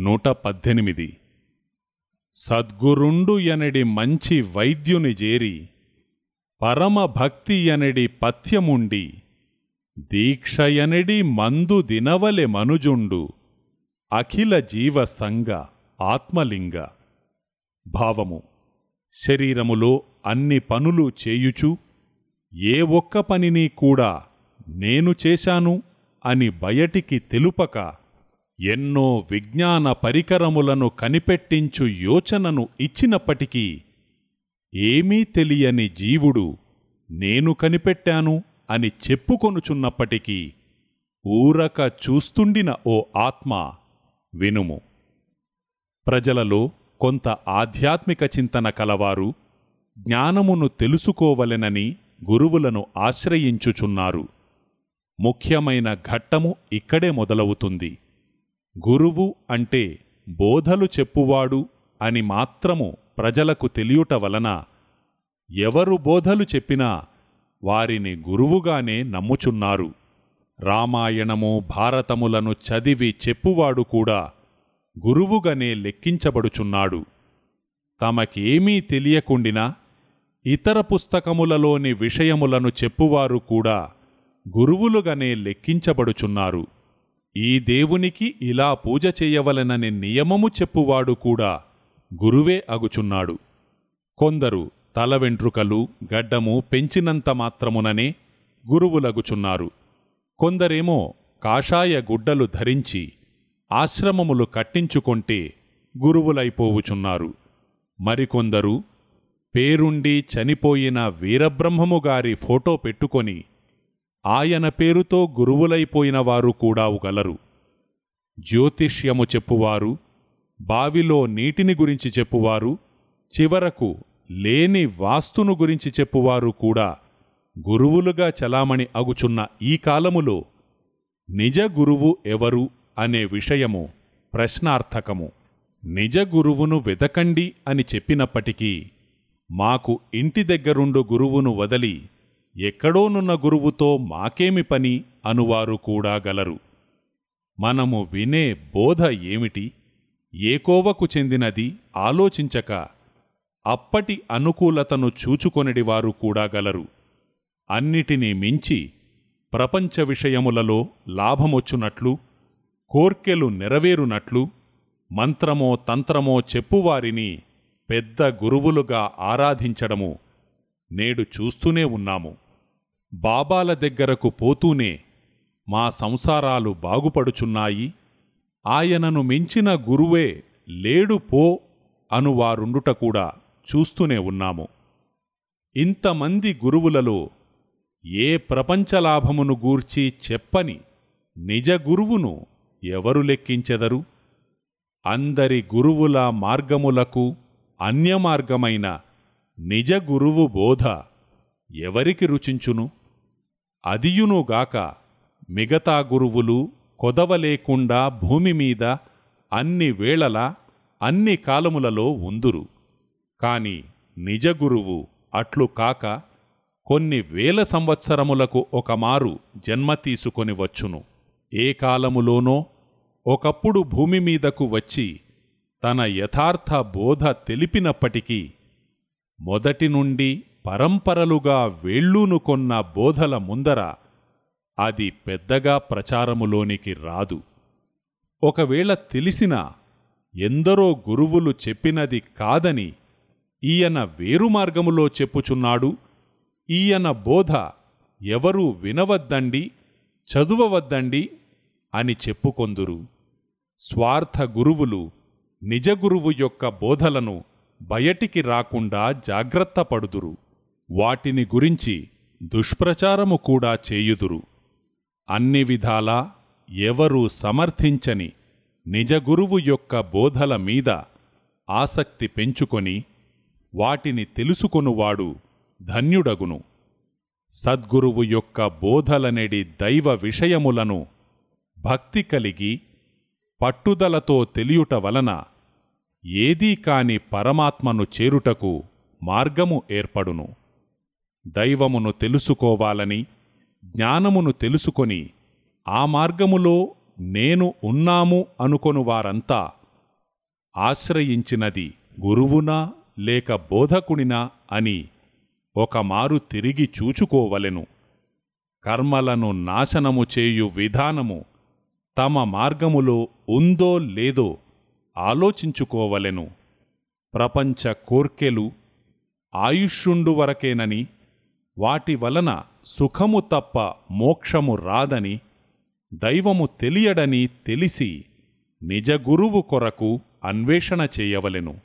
నూట పద్దెనిమిది సద్గురుండు ఎనడి మంచి వైద్యుని జేరి పరమభక్తి ఎనడి పథ్యముండి దీక్షయనడి మందు దినవలె మనుజుండు అఖిల జీవ సంగ ఆత్మలింగ. భావము శరీరములో అన్ని పనులు చేయుచు ఏ ఒక్క పనిని కూడా నేను చేశాను అని బయటికి తెలుపక ఎన్నో విజ్ఞాన పరికరములను కనిపెట్టించు యోచనను ఇచ్చినప్పటికీ ఏమీ తెలియని జీవుడు నేను కనిపెట్టాను అని చెప్పుకొనుచున్నప్పటికీ ఊరక చూస్తుండిన ఓ ఆత్మ వినుము. ప్రజలలో కొంత ఆధ్యాత్మిక చింతన కలవారు జ్ఞానమును తెలుసుకోవలెనని గురువులను ఆశ్రయించుచున్నారు. ముఖ్యమైన ఘట్టము ఇక్కడే మొదలవుతుంది. గురువు అంటే బోధలు చెప్పువాడు అని మాత్రము ప్రజలకు తెలియుట వలన ఎవరు బోధలు చెప్పినా వారిని గురువుగానే నమ్ముచున్నారు. రామాయణము భారతములను చదివి చెప్పువాడు కూడా గురువుగానే లెక్కించబడుచున్నాడు. తమకేమీ తెలియకుండినా ఇతర పుస్తకములలోని విషయములను చెప్పువారు కూడా గురువులుగానే లెక్కించబడుచున్నారు. ఈ దేవునికి ఇలా పూజ చేయవలనని నియమము చెప్పువాడు కూడా గురువే అగుచున్నాడు. కొందరు తల వెంట్రుకలు గడ్డము పెంచినంత మాత్రముననే గురువులగుచున్నారు. కొందరేమో కాషాయ గుడ్డలు ధరించి ఆశ్రమములు కట్టించుకొంటే గురువులైపోవుచున్నారు. మరికొందరు పేరుండి చనిపోయిన వీరబ్రహ్మముగారి ఫోటో పెట్టుకొని ఆయన పేరుతో గురువులైపోయిన వారు కూడా గలరు జ్యోతిష్యము చెప్పువారు బావిలో నీటిని గురించి చెప్పువారు చివరకు లేని వాస్తును గురించి చెప్పువారు కూడా గురువులుగా చలామణి అగుచున్న ఈ కాలములో నిజ గురువు ఎవరు అనే విషయము ప్రశ్నార్థకము. నిజ గురువును వెదకండి అని చెప్పినప్పటికీ మాకు ఇంటి దగ్గరుండు గురువును వదలి ఎక్కడోనున్న గురువుతో మాకేమి పని అనువారు కూడా గలరు. మనము వినే బోధ ఏమిటి? ఏకోవకు చెందినది ఆలోచించక అప్పటి అనుకూలతను చూచుకొనిడివారు కూడా గలరు. అన్నిటినీ మించి ప్రపంచ విషయములలో లాభమొచ్చునట్లు కోర్కెలు నెరవేరునట్లు మంత్రమో తంత్రమో చెప్పువారిని పెద్ద గురువులుగా ఆరాధించడము నేడు చూస్తూనే ఉన్నాము. బాబాల దగ్గరకు పోతూనే మా సంసారాలు బాగుపడుచున్నాయి. ఆయనను మించిన గురువే లేడు పో అనువారుండుట కూడా చూస్తూనే ఉన్నాము. ఇంతమంది గురువులలో ఏ ప్రపంచలాభమును గూర్చి చెప్పని నిజ గురువును ఎవరు లెక్కించెదరు? అందరి గురువుల మార్గములకు అన్యమార్గమైన నిజ గురువు బోధ ఎవరికి రుచించును? అదియునుగాక మిగతా గురువులు కొదవలేకుండా భూమి మీద అన్ని వేళలా అన్ని కాలములలో ఉందురు. కాని నిజ గురువు అట్లు కాక కొన్ని వేల సంవత్సరములకు ఒకమారు జన్మ తీసుకొని వచ్చును. ఏ కాలములోనో ఒకప్పుడు భూమి మీదకు వచ్చి తన యథార్థ బోధ తెలిపినప్పటికీ మొదటి నుండి పరంపరలుగా వేళ్ళూనుకొన్న బోధల ముందర అది పెద్దగా ప్రచారములోనికి రాదు. ఒకవేళ తెలిసినా ఎందరో గురువులు చెప్పినది కాదని ఈయన వేరు మార్గములో చెప్పుచున్నాడు ఈయన బోధ ఎవరూ వినవద్దండి చదువవద్దండి అని చెప్పుకొందురు. స్వార్థ గురువులు నిజ గురువు యొక్క బోధలను బయటికి రాకుండా జాగ్రత్త పడుదురు. వాటిని గురించి దుష్ప్రచారము కూడా చేయుదురు. అన్ని విధాలా ఎవరూ సమర్థించని నిజగురువు యొక్క బోధల మీద ఆసక్తి పెంచుకొని వాటిని తెలుసుకొనువాడు ధన్యుడగును. సద్గురువు యొక్క బోధలనెడి దైవ విషయములను భక్తి కలిగి పట్టుదలతో తెలియుట వలన ఏదీ కాని పరమాత్మను చేరుటకు మార్గము ఏర్పడును. దైవమును తెలుసుకోవాలని జ్ఞానమును తెలుసుకొని ఆ మార్గములో నేను ఉన్నాము అనుకొను వారంతా ఆశ్రయించినది గురువునా లేక బోధకునినా అని ఒకమారు తిరిగి చూచుకోవలెను. కర్మలను నాశనము చేయు విధానము తమ మార్గములో ఉందో లేదో ఆలోచించుకోవలెను. ప్రపంచ కోర్కెలు ఆయుష్యుండు వరకేనని వాటి వలన సుఖము తప్ప మోక్షము రాదని దైవము తెలియడని తెలిసి నిజ గురువు కొరకు అన్వేషణ చేయవలెను.